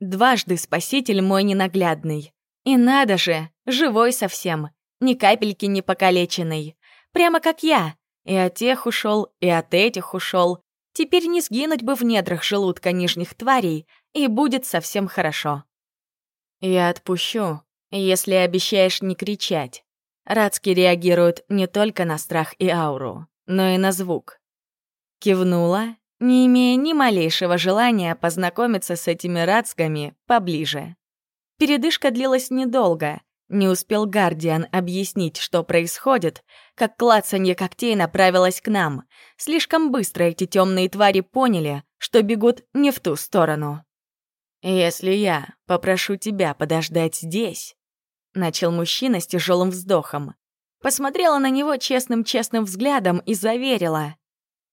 Дважды спаситель мой ненаглядный. И надо же, живой совсем, ни капельки не покалеченный. Прямо как я. И от тех ушел, и от этих ушел. Теперь не сгинуть бы в недрах желудка нижних тварей, и будет совсем хорошо. Я отпущу, если обещаешь не кричать. Радски реагируют не только на страх и ауру, но и на звук. Кивнула, не имея ни малейшего желания познакомиться с этими радсками поближе. Передышка длилась недолго. Не успел Гардиан объяснить, что происходит, как клацанье когтей направилось к нам. Слишком быстро эти темные твари поняли, что бегут не в ту сторону. «Если я попрошу тебя подождать здесь», — начал мужчина с тяжелым вздохом. Посмотрела на него честным-честным взглядом и заверила.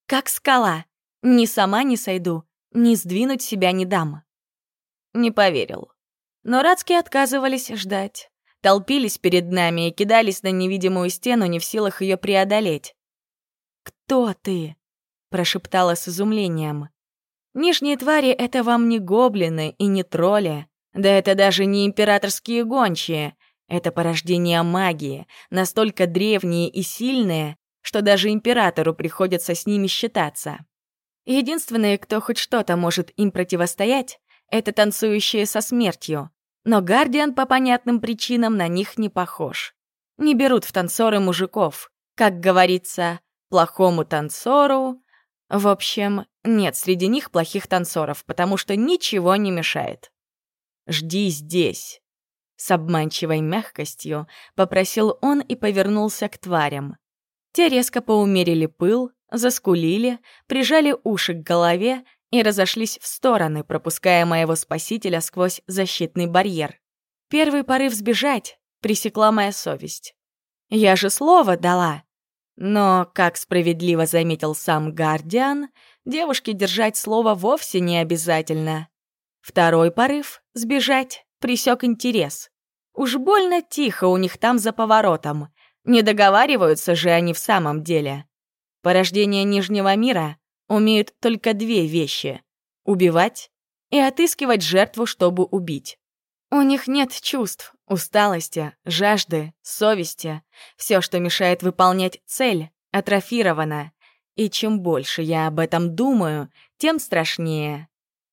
«Как скала. Ни сама не сойду, ни сдвинуть себя не дам». Не поверил. Но Радские отказывались ждать. Толпились перед нами и кидались на невидимую стену, не в силах ее преодолеть. «Кто ты?» — прошептала с изумлением. «Нижние твари — это вам не гоблины и не тролли. Да это даже не императорские гончие. Это порождение магии, настолько древние и сильные, что даже императору приходится с ними считаться. Единственные, кто хоть что-то может им противостоять, это танцующие со смертью. Но Гардиан по понятным причинам на них не похож. Не берут в танцоры мужиков. Как говорится, плохому танцору... В общем, нет среди них плохих танцоров, потому что ничего не мешает. «Жди здесь», — с обманчивой мягкостью попросил он и повернулся к тварям. Те резко поумерили пыл, заскулили, прижали уши к голове и разошлись в стороны, пропуская моего спасителя сквозь защитный барьер. Первый порыв сбежать пресекла моя совесть. Я же слово дала. Но, как справедливо заметил сам Гардиан, девушке держать слово вовсе не обязательно. Второй порыв — сбежать — присек интерес. Уж больно тихо у них там за поворотом. Не договариваются же они в самом деле. Порождение Нижнего мира умеют только две вещи — убивать и отыскивать жертву, чтобы убить. У них нет чувств, усталости, жажды, совести. Все, что мешает выполнять цель, атрофировано. И чем больше я об этом думаю, тем страшнее.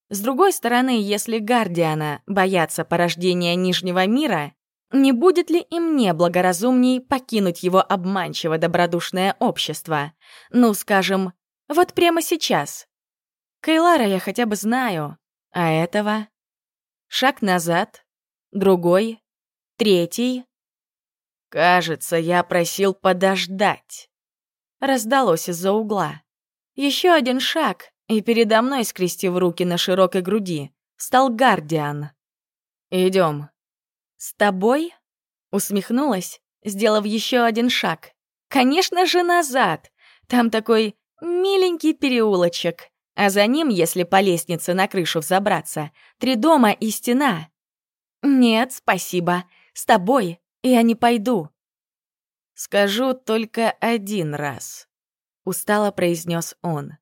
С другой стороны, если Гардиана боятся порождения Нижнего мира, не будет ли и мне благоразумней покинуть его обманчиво добродушное общество? Ну, скажем, вот прямо сейчас. Кайлара я хотя бы знаю, а этого... Шаг назад, другой, третий. «Кажется, я просил подождать», — раздалось из-за угла. Еще один шаг, и передо мной, скрестив руки на широкой груди, стал Гардиан. Идем. «С тобой?» — усмехнулась, сделав еще один шаг. «Конечно же назад! Там такой Миленький переулочек, а за ним, если по лестнице на крышу взобраться, три дома и стена. Нет, спасибо, с тобой я не пойду. Скажу только один раз, устало произнес он.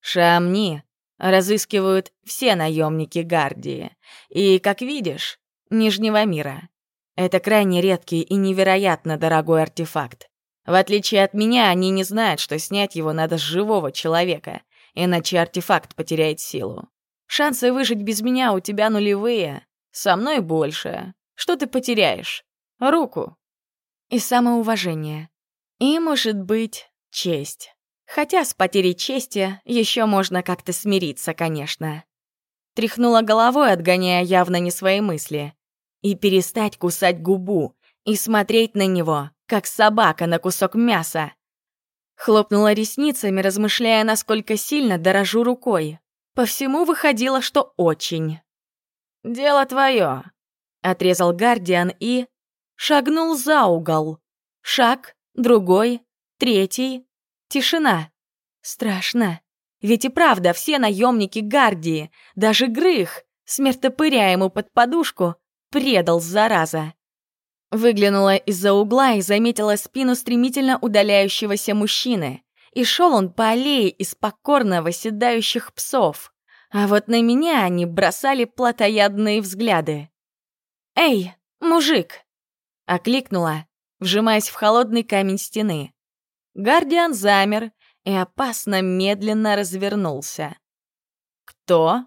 Шамни разыскивают все наемники Гардии, и, как видишь, Нижнего мира. Это крайне редкий и невероятно дорогой артефакт. В отличие от меня, они не знают, что снять его надо с живого человека, иначе артефакт потеряет силу. Шансы выжить без меня у тебя нулевые, со мной больше. Что ты потеряешь? Руку. И самоуважение. И, может быть, честь. Хотя с потерей чести еще можно как-то смириться, конечно. Тряхнула головой, отгоняя явно не свои мысли. И перестать кусать губу, и смотреть на него, как собака на кусок мяса. Хлопнула ресницами, размышляя, насколько сильно дорожу рукой. По всему выходило, что очень. «Дело твое», — отрезал Гардиан и... шагнул за угол. Шаг, другой, третий. Тишина. Страшно. Ведь и правда все наемники Гардии, даже Грых, смертопыря ему под подушку, предал, зараза. Выглянула из-за угла и заметила спину стремительно удаляющегося мужчины. И шел он по аллее из покорно восседающих псов. а вот на меня они бросали плотоядные взгляды. «Эй, мужик!» — окликнула, вжимаясь в холодный камень стены. Гардиан замер и опасно медленно развернулся. «Кто?»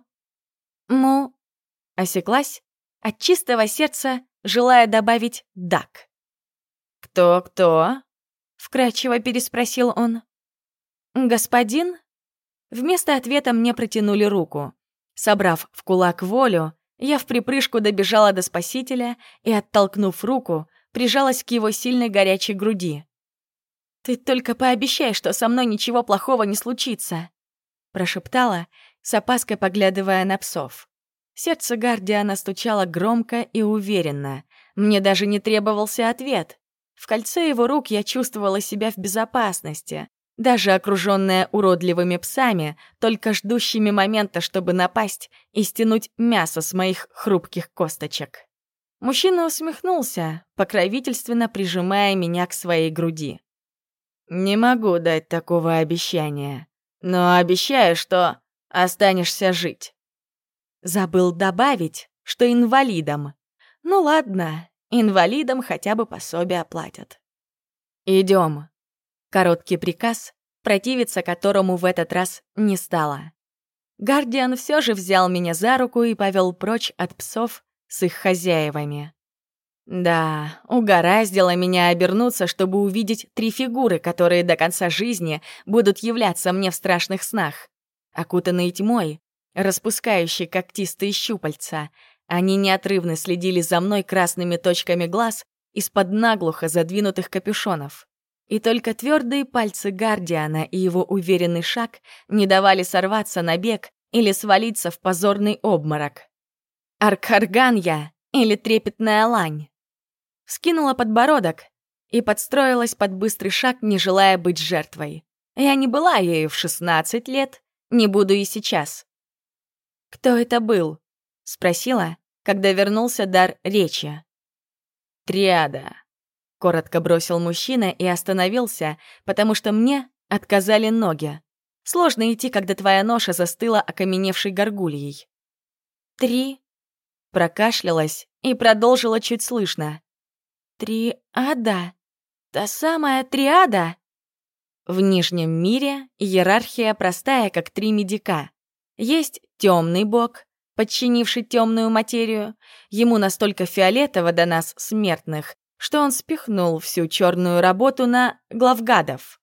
«Му...» — осеклась, от чистого сердца желая добавить «дак». «Кто-кто?» — вкрадчиво переспросил он. «Господин?» Вместо ответа мне протянули руку. Собрав в кулак волю, я в припрыжку добежала до спасителя и, оттолкнув руку, прижалась к его сильной горячей груди. «Ты только пообещай, что со мной ничего плохого не случится», прошептала, с опаской поглядывая на псов. Сердце Гардиана стучало громко и уверенно. Мне даже не требовался ответ. В кольце его рук я чувствовала себя в безопасности, даже окруженная уродливыми псами, только ждущими момента, чтобы напасть и стянуть мясо с моих хрупких косточек. Мужчина усмехнулся, покровительственно прижимая меня к своей груди. «Не могу дать такого обещания, но обещаю, что останешься жить». Забыл добавить, что инвалидом. Ну ладно, инвалидам хотя бы пособие оплатят. Идем. Короткий приказ, противиться которому в этот раз не стало. Гардиан все же взял меня за руку и повел прочь от псов с их хозяевами. Да, угораздило меня обернуться, чтобы увидеть три фигуры, которые до конца жизни будут являться мне в страшных снах. Окутанные тьмой, распускающие когтистые щупальца, они неотрывно следили за мной красными точками глаз из-под наглухо задвинутых капюшонов. И только твердые пальцы Гардиана и его уверенный шаг не давали сорваться на бег или свалиться в позорный обморок. Аркарган я или трепетная лань. Скинула подбородок и подстроилась под быстрый шаг, не желая быть жертвой. Я не была ею в 16 лет, не буду и сейчас. «Кто это был?» — спросила, когда вернулся дар речи. «Триада», Коротко бросил мужчина и остановился, потому что мне отказали ноги. Сложно идти, когда твоя ноша застыла окаменевшей горгульей. «Три...» Прокашлялась и продолжила чуть слышно. «Триада? Та самая триада?» В Нижнем мире иерархия простая, как три медика. Есть темный бог, подчинивший темную материю. Ему настолько фиолетово до нас, смертных, что он спихнул всю черную работу на главгадов.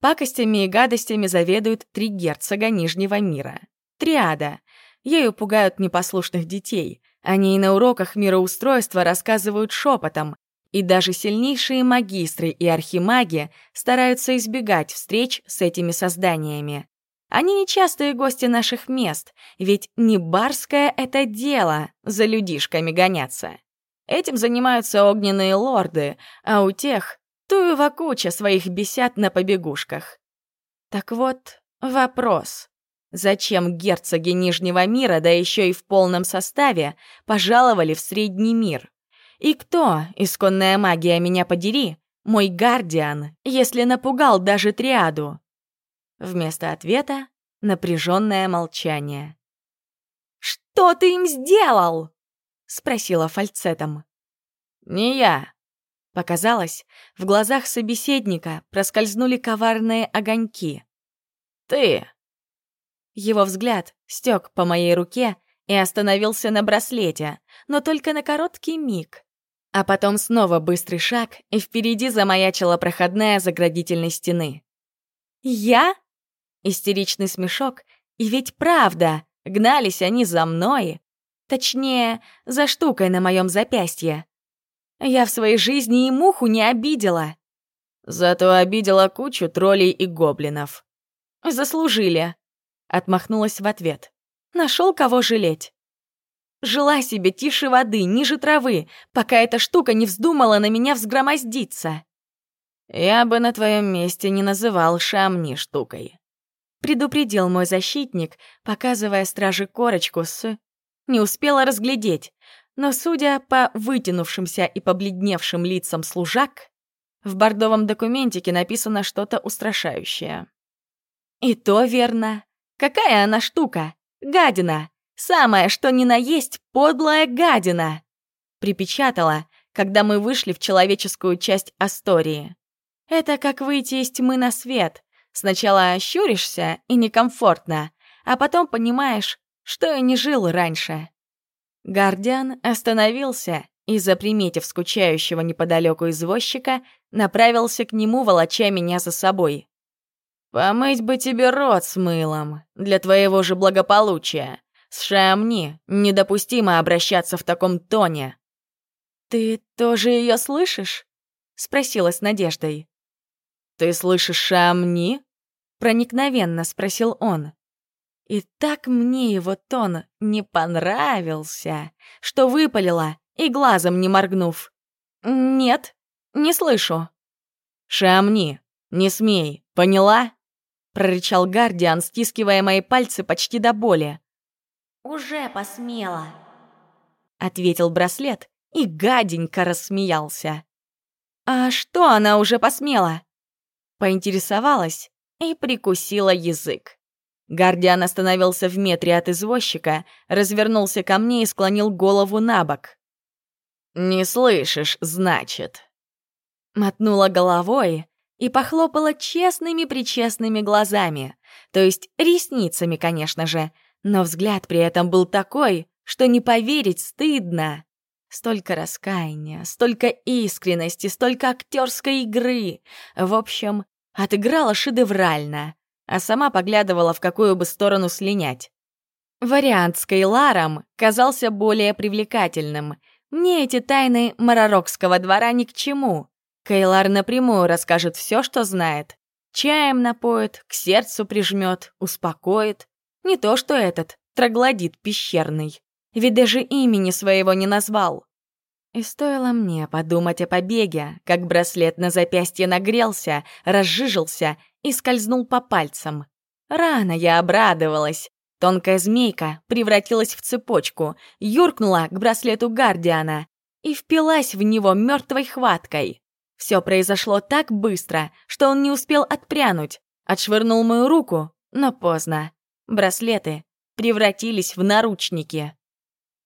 Пакостями и гадостями заведуют три герцога Нижнего мира. Триада. Ею пугают непослушных детей. Они и на уроках мироустройства рассказывают шепотом, и даже сильнейшие магистры и архимаги стараются избегать встреч с этими созданиями. Они нечастые гости наших мест, ведь не барское это дело за людишками гоняться. Этим занимаются огненные лорды, а у тех туева куча своих бесят на побегушках. Так вот, вопрос. Зачем герцоги Нижнего мира, да еще и в полном составе, пожаловали в Средний мир? И кто, исконная магия меня подери, мой гардиан, если напугал даже триаду? Вместо ответа — напряженное молчание. «Что ты им сделал?» — спросила фальцетом. «Не я». Показалось, в глазах собеседника проскользнули коварные огоньки. «Ты». Его взгляд стек по моей руке и остановился на браслете, но только на короткий миг. А потом снова быстрый шаг, и впереди замаячила проходная заградительной стены. «Я?» Истеричный смешок, и ведь правда, гнались они за мной. Точнее, за штукой на моем запястье. Я в своей жизни и муху не обидела. Зато обидела кучу троллей и гоблинов. Заслужили. Отмахнулась в ответ. Нашел кого жалеть. Жила себе тише воды, ниже травы, пока эта штука не вздумала на меня взгромоздиться. Я бы на твоем месте не называл шамни штукой. Предупредил мой защитник, показывая страже корочку с не успела разглядеть, но, судя по вытянувшимся и побледневшим лицам служак, в бордовом документике написано что-то устрашающее. И то верно. Какая она штука? Гадина! Самая, что ни на есть, подлая гадина!» Припечатала, когда мы вышли в человеческую часть Астории. Это как выйти из тьмы на свет. Сначала ощуришься и некомфортно, а потом понимаешь, что и не жил раньше. Гардиан остановился и, заприметив скучающего неподалеку извозчика, направился к нему, волоча меня за собой. «Помыть бы тебе рот с мылом, для твоего же благополучия. С Шамни недопустимо обращаться в таком тоне». «Ты тоже ее слышишь?» — спросила с надеждой. «Ты слышишь Шамни?» — проникновенно спросил он. И так мне его тон не понравился, что выпалила, и глазом не моргнув. «Нет, не слышу». «Шамни, не смей, поняла?» — прорычал Гардиан, стискивая мои пальцы почти до боли. «Уже посмела», — ответил браслет и гаденько рассмеялся. «А что она уже посмела?» Поинтересовалась и прикусила язык. Гардиан остановился в метре от извозчика, развернулся ко мне и склонил голову на бок. «Не слышишь, значит?» Мотнула головой и похлопала честными-причестными глазами, то есть ресницами, конечно же, но взгляд при этом был такой, что не поверить стыдно. Столько раскаяния, столько искренности, столько актерской игры. В общем, отыграла шедеврально, а сама поглядывала, в какую бы сторону слинять. Вариант с Кейларом казался более привлекательным. Мне эти тайны Маророкского двора ни к чему. Кейлар напрямую расскажет все, что знает. Чаем напоит, к сердцу прижмет, успокоит. Не то что этот, троглодит пещерный ведь даже имени своего не назвал. И стоило мне подумать о побеге, как браслет на запястье нагрелся, разжижился и скользнул по пальцам. Рано я обрадовалась. Тонкая змейка превратилась в цепочку, юркнула к браслету Гардиана и впилась в него мертвой хваткой. Все произошло так быстро, что он не успел отпрянуть, отшвырнул мою руку, но поздно. Браслеты превратились в наручники.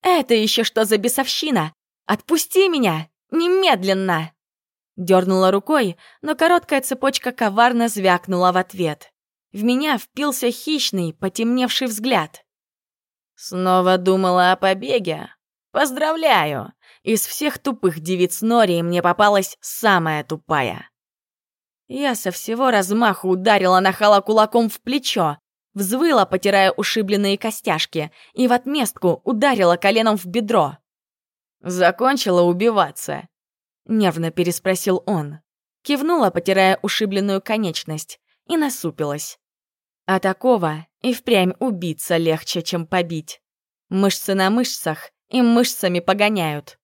«Это еще что за бесовщина? Отпусти меня! Немедленно!» Дернула рукой, но короткая цепочка коварно звякнула в ответ. В меня впился хищный, потемневший взгляд. «Снова думала о побеге? Поздравляю! Из всех тупых девиц Нори мне попалась самая тупая». Я со всего размаху ударила нахала кулаком в плечо, Взвыла, потирая ушибленные костяшки, и в отместку ударила коленом в бедро. «Закончила убиваться?» — нервно переспросил он. Кивнула, потирая ушибленную конечность, и насупилась. А такого и впрямь убиться легче, чем побить. Мышцы на мышцах и мышцами погоняют.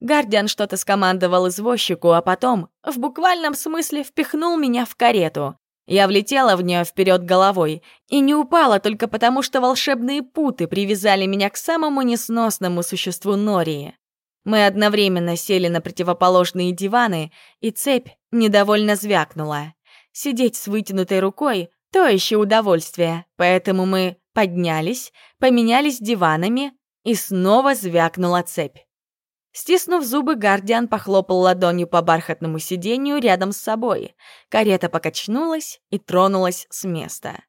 Гардиан что-то скомандовал извозчику, а потом, в буквальном смысле, впихнул меня в карету, я влетела в нее вперед головой и не упала только потому, что волшебные путы привязали меня к самому несносному существу Нории. Мы одновременно сели на противоположные диваны, и цепь недовольно звякнула. Сидеть с вытянутой рукой — то еще удовольствие, поэтому мы поднялись, поменялись диванами, и снова звякнула цепь. Стиснув зубы, Гардиан похлопал ладонью по бархатному сиденью рядом с собой. Карета покачнулась и тронулась с места.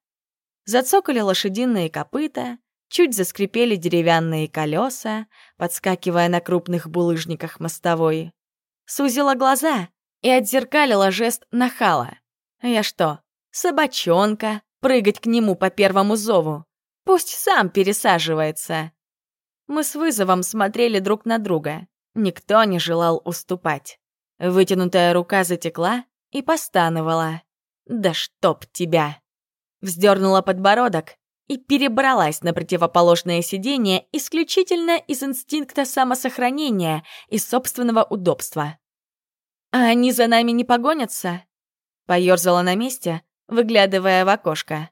Зацокали лошадиные копыта, чуть заскрипели деревянные колеса, подскакивая на крупных булыжниках мостовой. Сузила глаза и отзеркалила жест нахала. Я что, собачонка, прыгать к нему по первому зову? Пусть сам пересаживается. Мы с вызовом смотрели друг на друга. Никто не желал уступать. Вытянутая рука затекла и постановала. «Да чтоб тебя!» Вздернула подбородок и перебралась на противоположное сиденье исключительно из инстинкта самосохранения и собственного удобства. «А они за нами не погонятся?» Поёрзала на месте, выглядывая в окошко.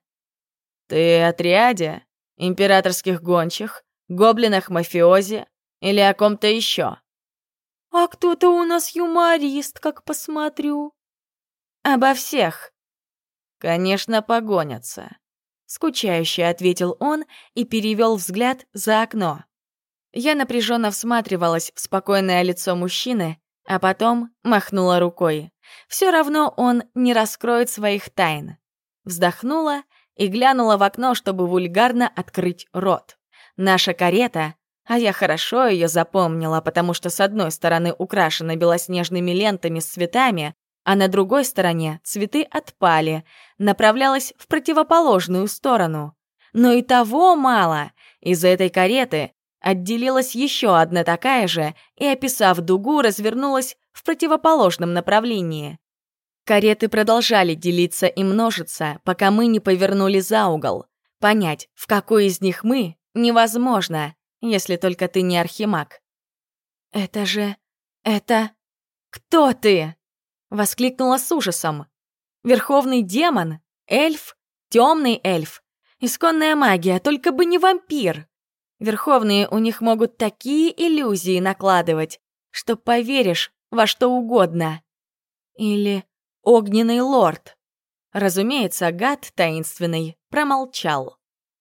«Ты о триаде? Императорских гончих? Гоблинах-мафиози? Или о ком-то еще?» «А кто-то у нас юморист, как посмотрю». «Обо всех». «Конечно, погонятся. Скучающе ответил он и перевел взгляд за окно. Я напряженно всматривалась в спокойное лицо мужчины, а потом махнула рукой. Все равно он не раскроет своих тайн. Вздохнула и глянула в окно, чтобы вульгарно открыть рот. Наша карета, а я хорошо ее запомнила, потому что с одной стороны украшена белоснежными лентами с цветами, а на другой стороне цветы отпали, направлялась в противоположную сторону. Но и того мало. Из этой кареты отделилась еще одна такая же и, описав дугу, развернулась в противоположном направлении. Кареты продолжали делиться и множиться, пока мы не повернули за угол. Понять, в какой из них мы, невозможно, если только ты не архимаг. «Это же... это... кто ты?» Воскликнула с ужасом. «Верховный демон? Эльф? Темный эльф? Исконная магия, только бы не вампир!» Верховные у них могут такие иллюзии накладывать, что поверишь во что угодно. Или огненный лорд. Разумеется, гад таинственный промолчал.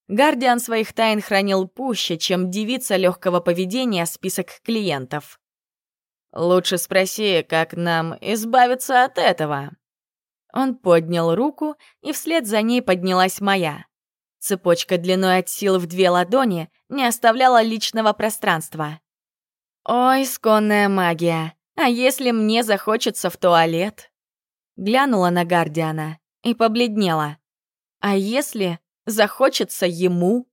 Гардиан своих тайн хранил пуще, чем девица легкого поведения список клиентов. Лучше спроси, как нам избавиться от этого. Он поднял руку, и вслед за ней поднялась моя. Цепочка длиной от сил в две ладони не оставляла личного пространства. «Ой, сконная магия! А если мне захочется в туалет?» Глянула на Гардиана и побледнела. «А если захочется ему?»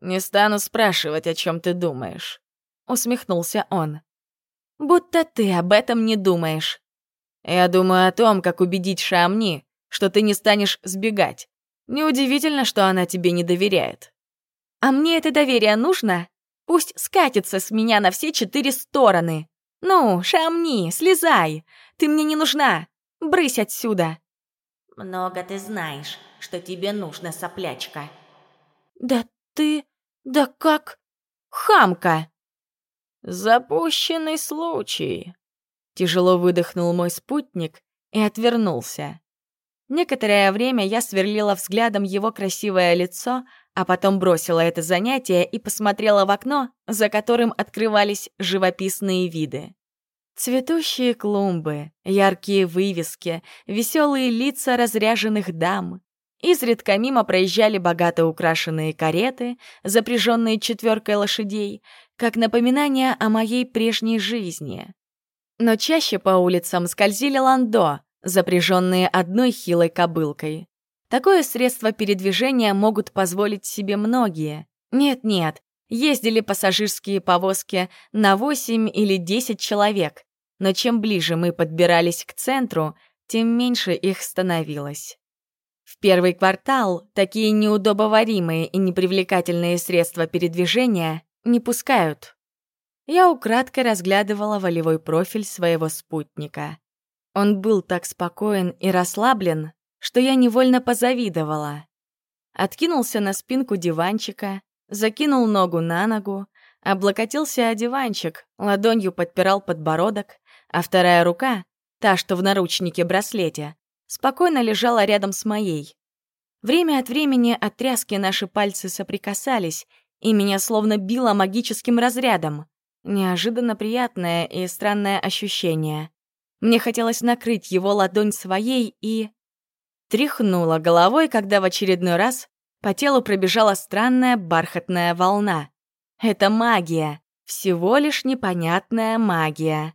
«Не стану спрашивать, о чем ты думаешь», — усмехнулся он. Будто ты об этом не думаешь. Я думаю о том, как убедить Шамни, что ты не станешь сбегать. Неудивительно, что она тебе не доверяет. А мне это доверие нужно? Пусть скатится с меня на все четыре стороны. Ну, Шамни, слезай. Ты мне не нужна. Брысь отсюда. Много ты знаешь, что тебе нужно, соплячка. Да ты... Да как... Хамка! «Запущенный случай», — тяжело выдохнул мой спутник и отвернулся. Некоторое время я сверлила взглядом его красивое лицо, а потом бросила это занятие и посмотрела в окно, за которым открывались живописные виды. Цветущие клумбы, яркие вывески, веселые лица разряженных дам. Изредка мимо проезжали богато украшенные кареты, запряженные четверкой лошадей, как напоминание о моей прежней жизни. Но чаще по улицам скользили ландо, запряженные одной хилой кобылкой. Такое средство передвижения могут позволить себе многие. Нет-нет, ездили пассажирские повозки на 8 или 10 человек, но чем ближе мы подбирались к центру, тем меньше их становилось. В первый квартал такие неудобоваримые и непривлекательные средства передвижения не пускают. Я украдкой разглядывала волевой профиль своего спутника. Он был так спокоен и расслаблен, что я невольно позавидовала. Откинулся на спинку диванчика, закинул ногу на ногу, облокотился о диванчик, ладонью подпирал подбородок, а вторая рука, та, что в наручнике-браслете, спокойно лежала рядом с моей. Время от времени от тряски наши пальцы соприкасались, и меня словно било магическим разрядом. Неожиданно приятное и странное ощущение. Мне хотелось накрыть его ладонь своей и... Тряхнула головой, когда в очередной раз по телу пробежала странная бархатная волна. Это магия, всего лишь непонятная магия.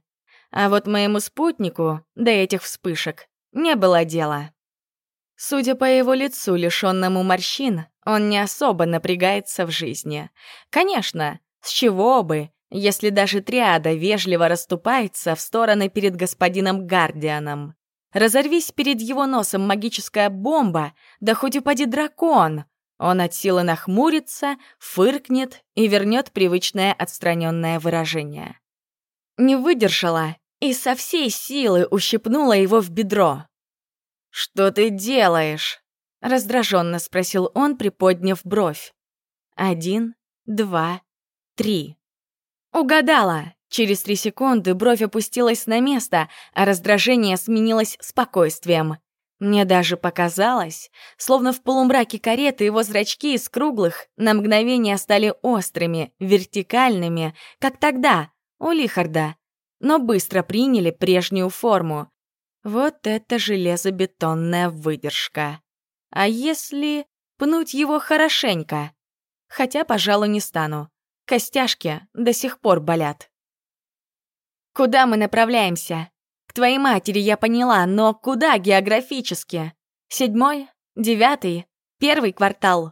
А вот моему спутнику, до этих вспышек, не было дела. Судя по его лицу, лишённому морщин, он не особо напрягается в жизни. Конечно, с чего бы, если даже триада вежливо расступается в стороны перед господином Гардианом. Разорвись перед его носом магическая бомба, да хоть упади дракон. Он от силы нахмурится, фыркнет и вернет привычное отстраненное выражение. Не выдержала и со всей силы ущипнула его в бедро. «Что ты делаешь?» — раздраженно спросил он, приподняв бровь. «Один, два, три». «Угадала!» Через три секунды бровь опустилась на место, а раздражение сменилось спокойствием. Мне даже показалось, словно в полумраке кареты его зрачки из круглых на мгновение стали острыми, вертикальными, как тогда, у Лихарда, но быстро приняли прежнюю форму. Вот это железобетонная выдержка. А если пнуть его хорошенько? Хотя, пожалуй, не стану. Костяшки до сих пор болят. «Куда мы направляемся?» К твоей матери я поняла, но куда географически? Седьмой? Девятый? Первый квартал?»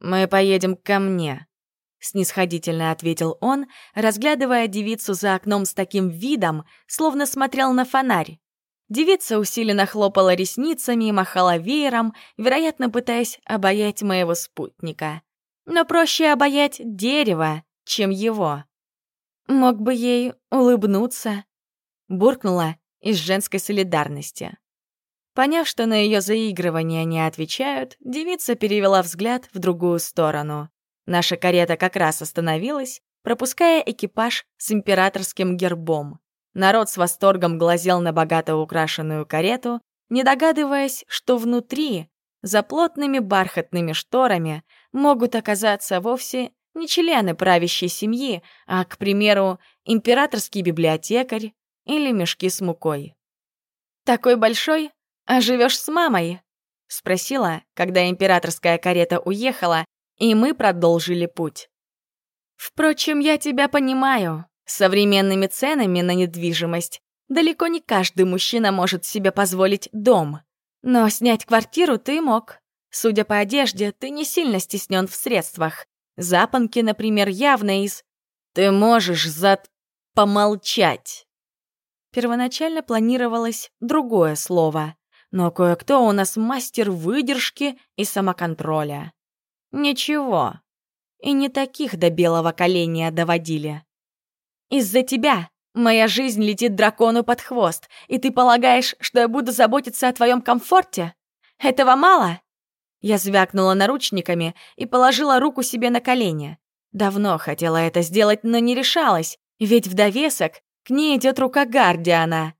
«Мы поедем ко мне», — снисходительно ответил он, разглядывая девицу за окном с таким видом, словно смотрел на фонарь. Девица усиленно хлопала ресницами и махала веером, вероятно, пытаясь обаять моего спутника. Но проще обаять дерево, чем его. Мог бы ей улыбнуться, буркнула из женской солидарности. Поняв, что на ее заигрывание не отвечают, девица перевела взгляд в другую сторону. Наша карета как раз остановилась, пропуская экипаж с императорским гербом. Народ с восторгом глазел на богато украшенную карету, не догадываясь, что внутри, за плотными бархатными шторами, могут оказаться вовсе не члены правящей семьи, а, к примеру, императорский библиотекарь, или мешки с мукой. «Такой большой? А живешь с мамой?» — спросила, когда императорская карета уехала, и мы продолжили путь. «Впрочем, я тебя понимаю. С современными ценами на недвижимость далеко не каждый мужчина может себе позволить дом. Но снять квартиру ты мог. Судя по одежде, ты не сильно стеснен в средствах. Запонки, например, явно из... Ты можешь зад... помолчать. Первоначально планировалось другое слово, но кое-кто у нас мастер выдержки и самоконтроля. Ничего. И не таких до белого коленя доводили. Из-за тебя моя жизнь летит дракону под хвост, и ты полагаешь, что я буду заботиться о твоем комфорте? Этого мало? Я звякнула наручниками и положила руку себе на колени. Давно хотела это сделать, но не решалась, ведь в довесок к ней идет рука Гардиана.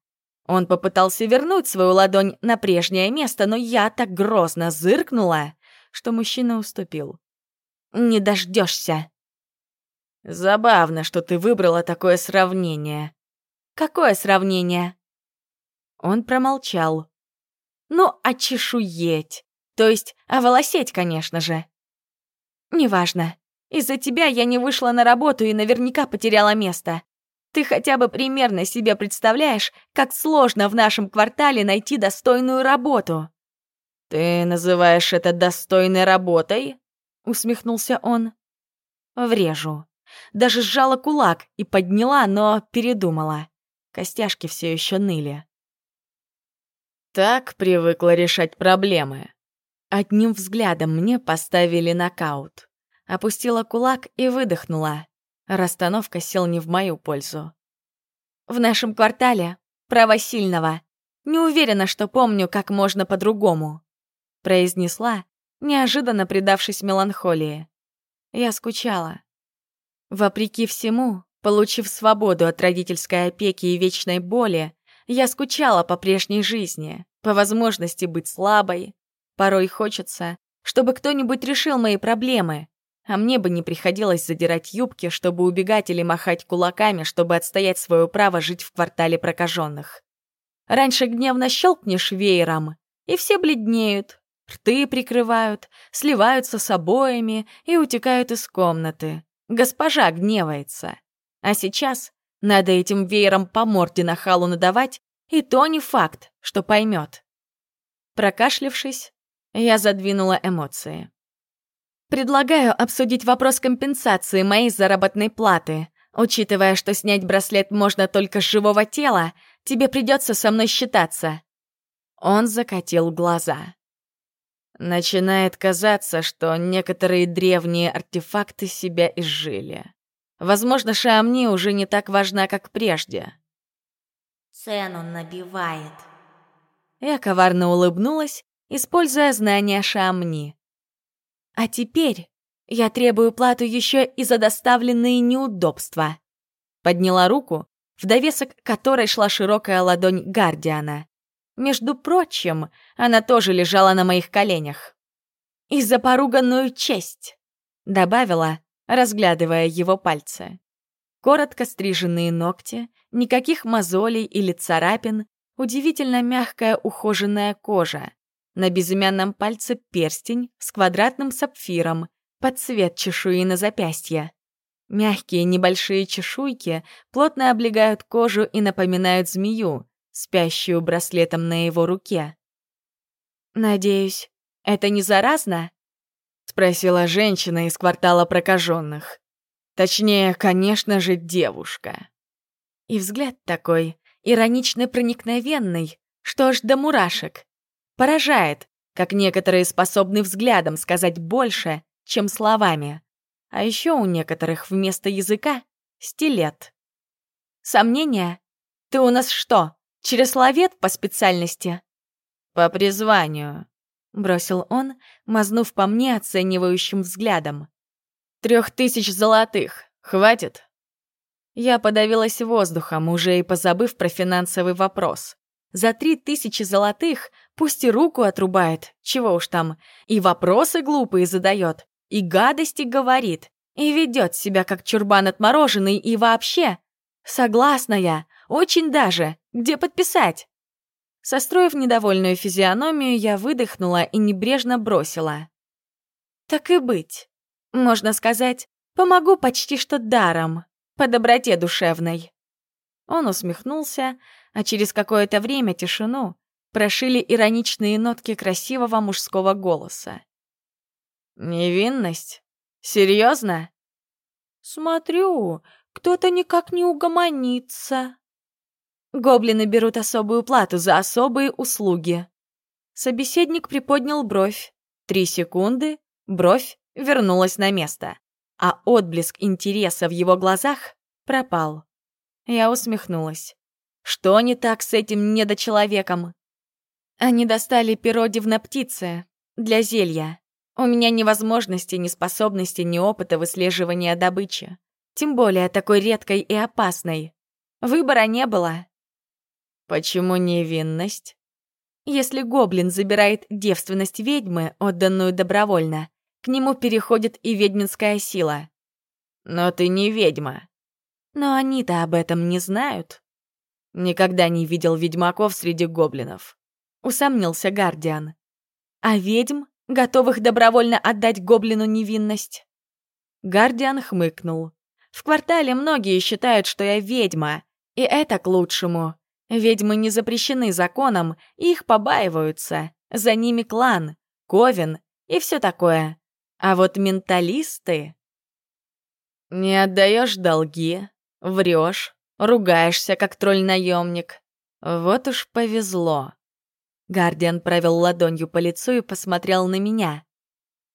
Он попытался вернуть свою ладонь на прежнее место, но я так грозно зыркнула, что мужчина уступил. «Не дождешься. «Забавно, что ты выбрала такое сравнение». «Какое сравнение?» Он промолчал. «Ну, очешуеть. То есть оволосеть, конечно же». «Неважно. Из-за тебя я не вышла на работу и наверняка потеряла место. Ты хотя бы примерно себе представляешь, как сложно в нашем квартале найти достойную работу?» «Ты называешь это достойной работой?» — усмехнулся он. «Врежу. Даже сжала кулак и подняла, но передумала. Костяшки все еще ныли. Так привыкла решать проблемы. Одним взглядом мне поставили нокаут. Опустила кулак и выдохнула. Расстановка сел не в мою пользу. В нашем квартале право сильного. Не уверена, что помню, как можно по-другому. Произнесла, неожиданно предавшись меланхолии. Я скучала. Вопреки всему, получив свободу от родительской опеки и вечной боли, я скучала по прежней жизни, по возможности быть слабой. Порой хочется, чтобы кто-нибудь решил мои проблемы, а мне бы не приходилось задирать юбки, чтобы убегать или махать кулаками, чтобы отстоять свое право жить в квартале прокаженных. Раньше гневно щелкнешь веером, и все бледнеют, рты прикрывают, сливаются с обоями и утекают из комнаты. Госпожа гневается. А сейчас надо этим веером по морде на халу надавать, и то не факт, что поймет. Прокашлившись, я задвинула эмоции. Предлагаю обсудить вопрос компенсации моей заработной платы. Учитывая, что снять браслет можно только с живого тела, тебе придется со мной считаться. Он закатил глаза. Начинает казаться, что некоторые древние артефакты себя изжили. Возможно, Шамни уже не так важна, как прежде. Цену набивает. Я коварно улыбнулась, используя знания Шамни. А теперь я требую плату еще и за доставленные неудобства. Подняла руку, в довесок которой шла широкая ладонь Гардиана. Между прочим, она тоже лежала на моих коленях. «И за поруганную честь», — добавила, разглядывая его пальцы. Коротко стриженные ногти, никаких мозолей или царапин, удивительно мягкая ухоженная кожа. На безымянном пальце перстень с квадратным сапфиром, под цвет чешуи на запястье. Мягкие небольшие чешуйки плотно облегают кожу и напоминают змею, спящую браслетом на его руке. «Надеюсь, это не заразно?» — спросила женщина из квартала прокаженных. Точнее, конечно же, девушка. И взгляд такой, иронично проникновенный, что аж до мурашек. Поражает, как некоторые способны взглядом сказать больше, чем словами. А еще у некоторых вместо языка — стилет. Сомнения? Ты у нас что, чересловед по специальности? По призванию, — бросил он, мазнув по мне оценивающим взглядом. Трех тысяч золотых. Хватит?» Я подавилась воздухом, уже и позабыв про финансовый вопрос. За три тысячи золотых пусть и руку отрубает, чего уж там, и вопросы глупые задает, и гадости говорит, и ведет себя как чурбан отмороженный, и вообще. Согласна я, очень даже. Где подписать? Состроив недовольную физиономию, я выдохнула и небрежно бросила. Так и быть. Можно сказать, помогу почти что даром, по доброте душевной. Он усмехнулся, а через какое-то время тишину прошили ироничные нотки красивого мужского голоса. «Невинность? Серьезно?» «Смотрю, кто-то никак не угомонится». Гоблины берут особую плату за особые услуги. Собеседник приподнял бровь. Три секунды, бровь, вернулась на место, а отблеск интереса в его глазах пропал. Я усмехнулась. Что не так с этим недочеловеком? Они достали перо птицы для зелья. У меня ни возможности, ни способности, ни опыта выслеживания добычи. Тем более такой редкой и опасной. Выбора не было. Почему невинность? Если гоблин забирает девственность ведьмы, отданную добровольно, к нему переходит и ведьминская сила. Но ты не ведьма. Но они-то об этом не знают. Никогда не видел ведьмаков среди гоблинов. Усомнился Гардиан. А ведьм, готовых добровольно отдать гоблину невинность? Гардиан хмыкнул. В квартале многие считают, что я ведьма, и это к лучшему. Ведьмы не запрещены законом, их побаиваются. За ними клан, ковен и все такое. А вот менталисты... Не отдаешь долги, врешь, ругаешься, как тролль-наемник. Вот уж повезло. Гардиан провел ладонью по лицу и посмотрел на меня.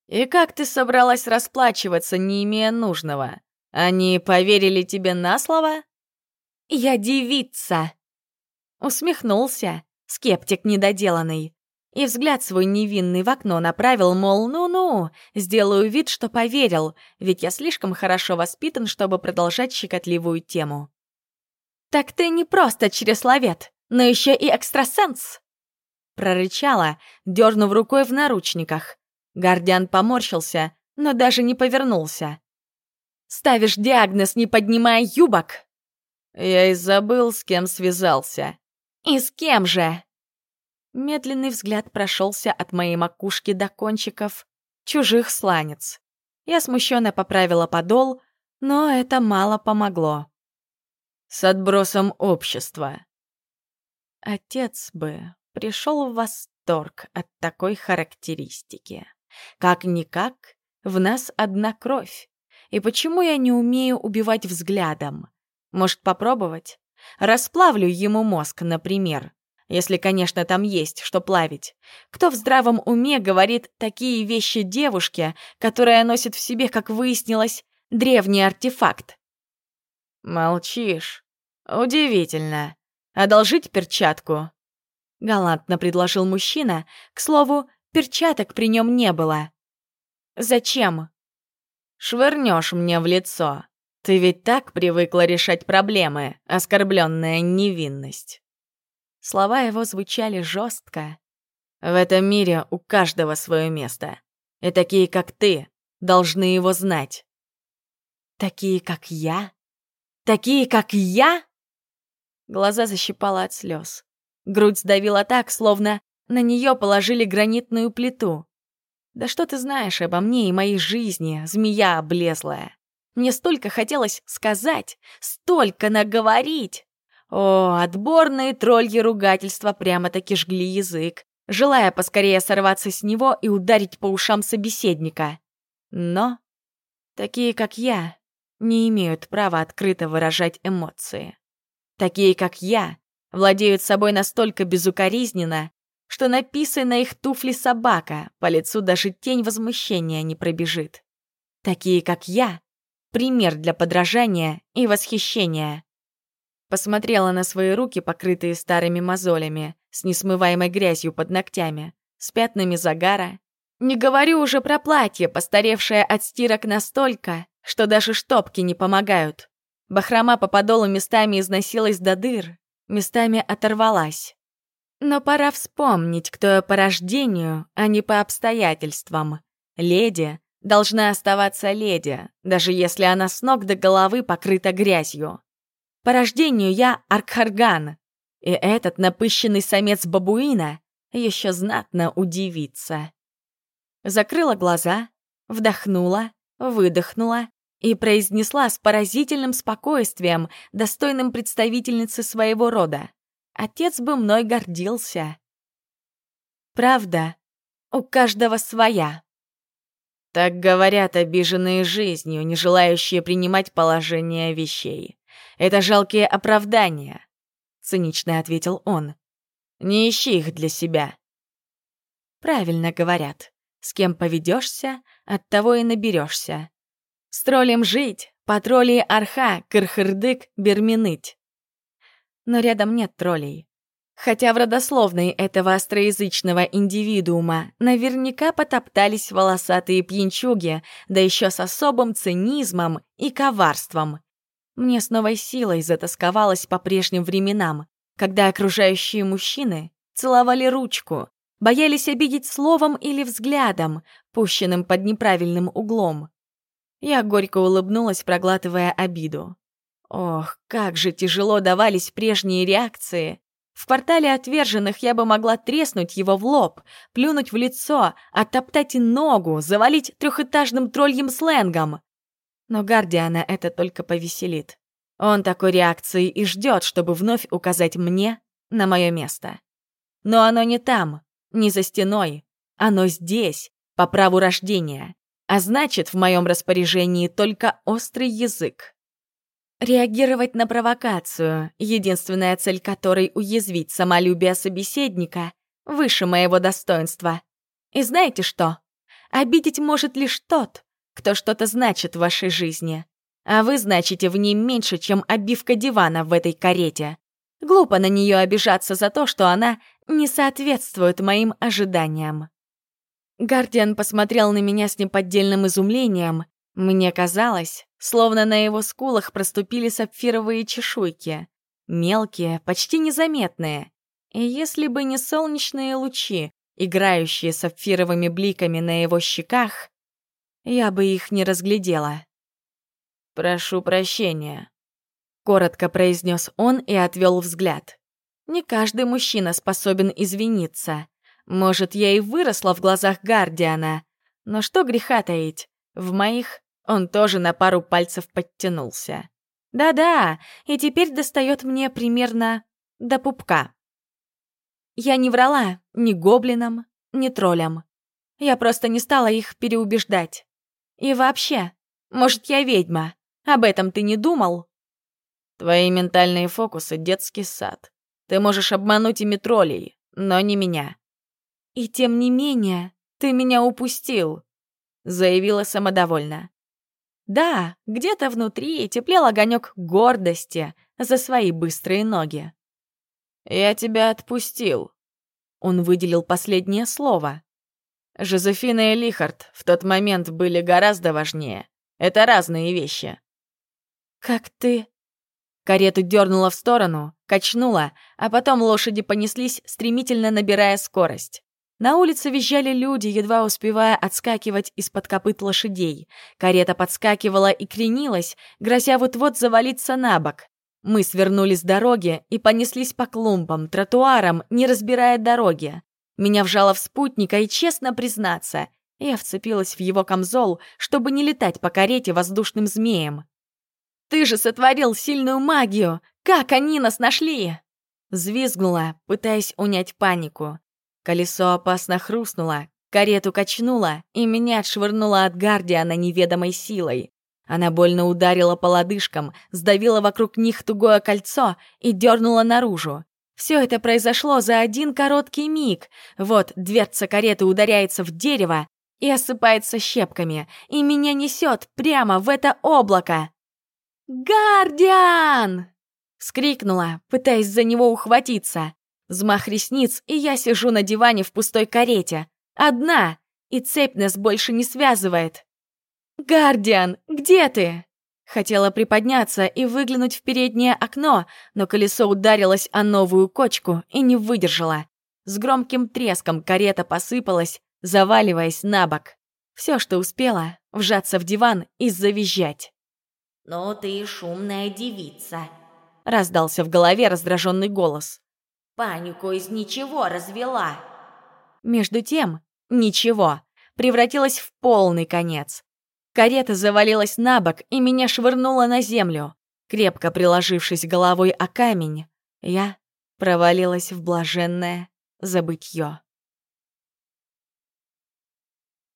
«И как ты собралась расплачиваться, не имея нужного? Они поверили тебе на слово?» «Я девица!» Усмехнулся, скептик недоделанный и взгляд свой невинный в окно направил, мол, ну-ну, сделаю вид, что поверил, ведь я слишком хорошо воспитан, чтобы продолжать щекотливую тему. «Так ты не просто чересловед, но еще и экстрасенс!» Прорычала, дернув рукой в наручниках. Гардиан поморщился, но даже не повернулся. «Ставишь диагноз, не поднимая юбок?» Я и забыл, с кем связался. «И с кем же?» Медленный взгляд прошелся от моей макушки до кончиков чужих сланец. Я смущенно поправила подол, но это мало помогло. С отбросом общества. Отец бы пришел в восторг от такой характеристики. Как-никак, в нас одна кровь. И почему я не умею убивать взглядом? Может, попробовать? Расплавлю ему мозг, например если, конечно, там есть что плавить. Кто в здравом уме говорит такие вещи девушке, которая носит в себе, как выяснилось, древний артефакт? Молчишь. Удивительно. Одолжить перчатку? Галантно предложил мужчина. К слову, перчаток при нем не было. Зачем? Швырнешь мне в лицо. Ты ведь так привыкла решать проблемы, оскорбленная невинность. Слова его звучали жестко. «В этом мире у каждого свое место. И такие, как ты, должны его знать». «Такие, как я? Такие, как я?» Глаза защипала от слез. Грудь сдавила так, словно на нее положили гранитную плиту. «Да что ты знаешь обо мне и моей жизни, змея облезлая? Мне столько хотелось сказать, столько наговорить!» О, отборные тролльи ругательства прямо-таки жгли язык, желая поскорее сорваться с него и ударить по ушам собеседника. Но такие, как я, не имеют права открыто выражать эмоции. Такие, как я, владеют собой настолько безукоризненно, что написанная их туфли собака, по лицу даже тень возмущения не пробежит. Такие, как я, пример для подражания и восхищения. Посмотрела на свои руки, покрытые старыми мозолями, с несмываемой грязью под ногтями, с пятнами загара. Не говорю уже про платье, постаревшее от стирок настолько, что даже штопки не помогают. Бахрома по подолу местами износилась до дыр, местами оторвалась. Но пора вспомнить, кто я по рождению, а не по обстоятельствам. Леди должна оставаться леди, даже если она с ног до головы покрыта грязью. По рождению я Аркхарган, и этот напыщенный самец бабуина еще знатно удивится. Закрыла глаза, вдохнула, выдохнула и произнесла с поразительным спокойствием, достойным представительницы своего рода. Отец бы мной гордился. Правда, у каждого своя. Так говорят обиженные жизнью, не желающие принимать положение вещей. Это жалкие оправдания», — цинично ответил он. «Не ищи их для себя». Правильно говорят. С кем поведешься, от того и наберешься. С троллем жить, по тролли арха, кырхырдык, берминыть. Но рядом нет троллей. Хотя в родословной этого остроязычного индивидуума наверняка потоптались волосатые пьянчуги, да еще с особым цинизмом и коварством. Мне с новой силой затасковалось по прежним временам, когда окружающие мужчины целовали ручку, боялись обидеть словом или взглядом, пущенным под неправильным углом. Я горько улыбнулась, проглатывая обиду. Ох, как же тяжело давались прежние реакции. В портале отверженных я бы могла треснуть его в лоб, плюнуть в лицо, оттоптать ногу, завалить трехэтажным тролльем сленгом. Но Гардиана это только повеселит. Он такой реакции и ждет, чтобы вновь указать мне на мое место. Но оно не там, не за стеной. Оно здесь, по праву рождения. А значит, в моем распоряжении только острый язык. Реагировать на провокацию, единственная цель которой — уязвить самолюбие собеседника, выше моего достоинства. И знаете что? Обидеть может лишь тот, кто что-то значит в вашей жизни. А вы значите в ней меньше, чем обивка дивана в этой карете. Глупо на нее обижаться за то, что она не соответствует моим ожиданиям. Гардиан посмотрел на меня с неподдельным изумлением. Мне казалось, словно на его скулах проступили сапфировые чешуйки. Мелкие, почти незаметные. И если бы не солнечные лучи, играющие сапфировыми бликами на его щеках, я бы их не разглядела. «Прошу прощения», — коротко произнес он и отвел взгляд. «Не каждый мужчина способен извиниться. Может, я и выросла в глазах Гардиана, но что греха таить, в моих он тоже на пару пальцев подтянулся. Да-да, и теперь достает мне примерно до пупка. Я не врала ни гоблинам, ни троллям. Я просто не стала их переубеждать. И вообще, может, я ведьма? Об этом ты не думал? Твои ментальные фокусы — детский сад. Ты можешь обмануть ими троллей, но не меня. И тем не менее, ты меня упустил, заявила самодовольно. Да, где-то внутри теплел огонек гордости за свои быстрые ноги. «Я тебя отпустил», — он выделил последнее слово. Жозефина и Лихард в тот момент были гораздо важнее. Это разные вещи. «Как ты... Карету дернула в сторону, качнула, а потом лошади понеслись, стремительно набирая скорость. На улице визжали люди, едва успевая отскакивать из-под копыт лошадей. Карета подскакивала и кренилась, грозя вот-вот завалиться на бок. Мы свернули с дороги и понеслись по клумбам, тротуарам, не разбирая дороги. Меня вжало в спутника, и, честно признаться, я вцепилась в его камзол, чтобы не летать по карете воздушным змеем. «Ты же сотворил сильную магию! Как они нас нашли?» Взвизгнула, пытаясь унять панику. Колесо опасно хрустнуло, карету качнуло, и меня отшвырнуло от Гардиана неведомой силой. Она больно ударила по лодыжкам, сдавила вокруг них тугое кольцо и дернула наружу. Все это произошло за один короткий миг. Вот дверца кареты ударяется в дерево и осыпается щепками, и меня несет прямо в это облако. «Гардиан!» — вскрикнула, пытаясь за него ухватиться. Взмах ресниц, и я сижу на диване в пустой карете. Одна, и цепь нас больше не связывает. «Гардиан, где ты?» Хотела приподняться и выглянуть в переднее окно, но колесо ударилось о новую кочку и не выдержало. С громким треском карета посыпалась, заваливаясь на бок. Все, что успела, вжаться в диван и завизжать. «Ну ты шумная девица», — раздался в голове раздраженный голос. «Панику из ничего развела». Между тем, ничего, превратилось в полный конец. Карета завалилась на бок и меня швырнуло на землю. Крепко приложившись головой о камень, я провалилась в блаженное забытье.